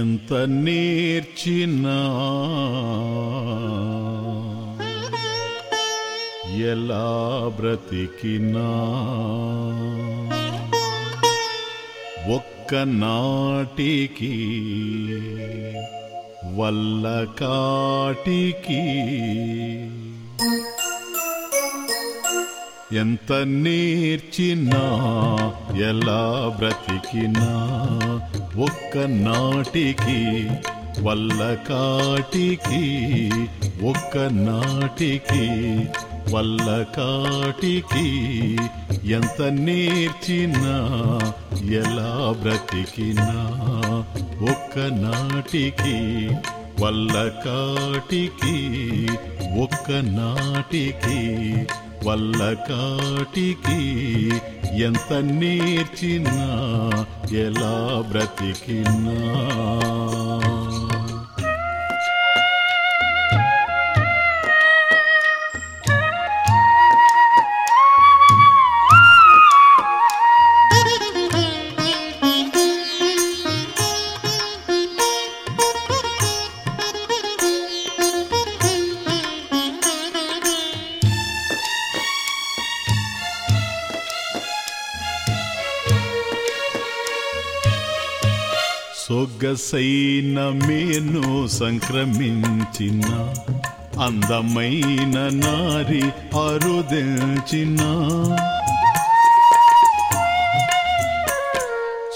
ఎంత నేర్చినా ఎలా బ్రతికినా? ఒక్క నాటికి వల్ల కాటికి ఎంత నేర్చినా ఎలా బ్రతికినా? ఒక్క నాటికి వల్ల కాటికి ఒక్క నాటికి వల్ల కాటికి ఎంత నేర్చినా ఎలా బ్రతికినా ఒక్క నాటికి వల్ల కాటికి ఒక్క నాటికి వల్ల కాటికి ఎంత నేర్చినా ఎలా బ్రతికినా. సొగసైన మేను సంక్రమించిన అందమైన నారి అరుదించిన.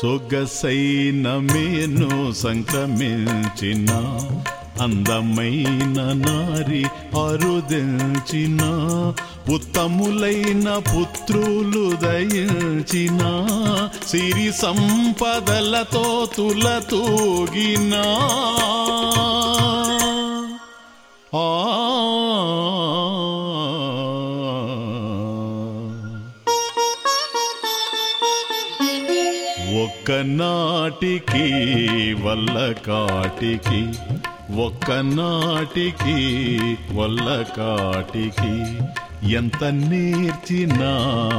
సొగసైన మేను సంక్రమించిన అందమైన నారి అరుదించిన ఉత్తములైన పుత్రులు దయించిన సిరి సంపదలతో తులతూగినా ఆ ఒక్క నాటికి వల్ల కాటికి ఒక్క నాటికి వల్ల కాటికి ఎంత నేర్చినా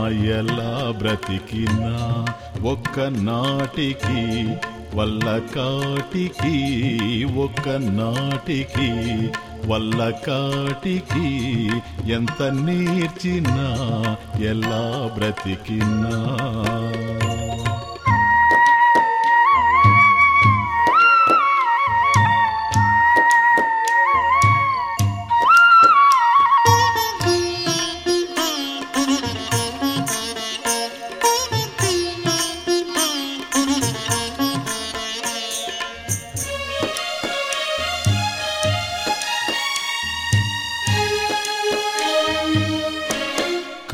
ఎలా బ్రతికినా ఒక్క నాటికి వల్ల కాటికి ఒక్క నాటికి వల్ల కాటికి ఎంత నేర్చినా ఎలా బ్రతికినా.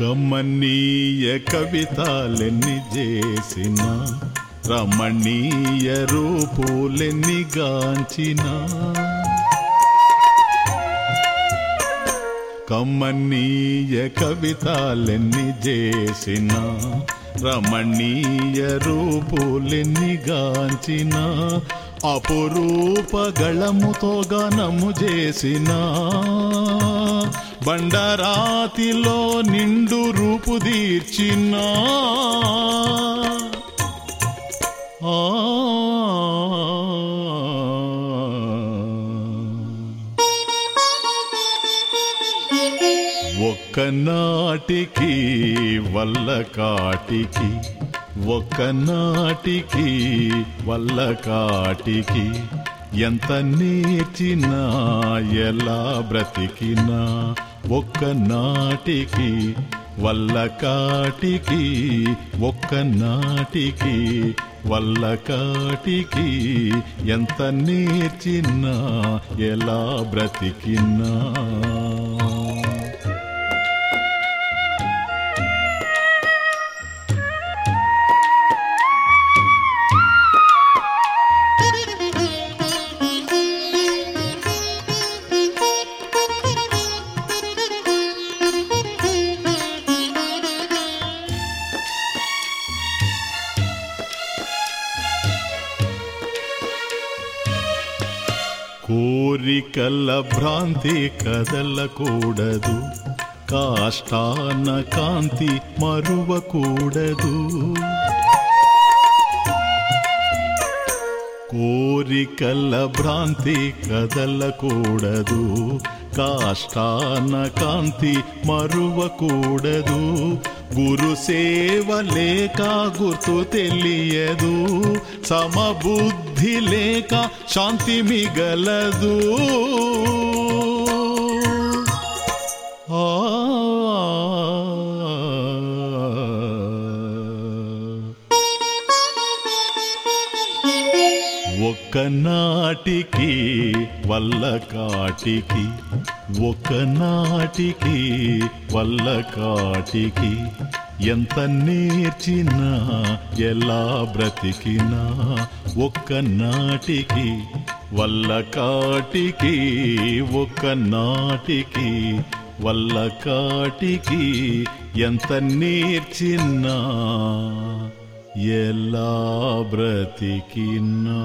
కమనీయ కవితలెన్ని చేసిన రమణీయ రూపులెన్ని గాంచిన. కమనీయ కవితలెన్ని చేసిన రమణీయ రూపులెన్ని గాంచిన. అపురూపగళముతో గణము చేసినా. బండరాతిలో నిండు రూపు తీర్చిన ఆ నాటికి వల్ల కాటికి ఒక్కనాటికి వల్ల కాటికి ఎంత నేర్చినా ఎలా బ్రతికినా ఒక్క నాటికి వల్ల కాటికి ఒక్క నాటికి వల్ల కాటికి ఎంత నేర్చినా ఎలా బ్రతికినా. కోరికల భ్రాంతి కదలకూడదు కాష్టాన కాంతి మరువకూడదు కోరికల భ్రాంతి కదలకూడదు. కాష్టాన కాంతి మరువకూడదు. గురు సేవ లేక గుర్తు తెలియదు. సమబుద్ధి లేక శాంతి మిగలదు. ఆ ఒకనాటికి వల్ల కాటికి ఒకనాటికి వల్ల కాటికి ఎంత నేర్చినా ఎలా బ్రతికినా ఒక్కనాటికి వల్ల కాటికి ఒకనాటికి వల్ల కాటికి ఎంత నేర్చినా ఎలా బ్రతికినా.